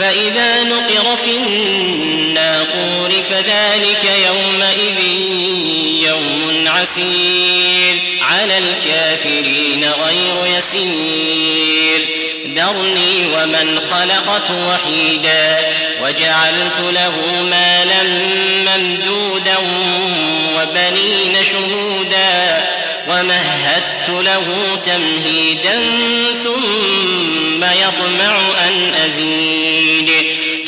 فإذا نقر في الناقور فذلك يومئذ يوم عسير. على الكافرين غير يسير. ذرني ومن خلقت وحيدا وجعلت له مالا ممدودا وبنين شهودا ومهدت له تمهيدا ثم يطمع أن أزيد.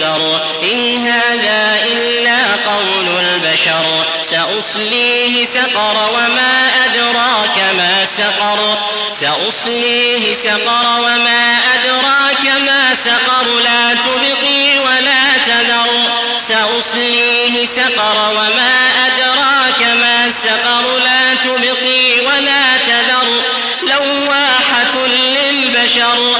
يؤسر إن هذا إلا قول البشر. سأصليه سقر وما أدراك ما سقر. سأصليه سقر وما أدراك ما سقر. لا تبقي ولا تذر. سأصليه سقر وما أدراك ما سقر. لا تبقي ولا تذر. لواحة للبشر.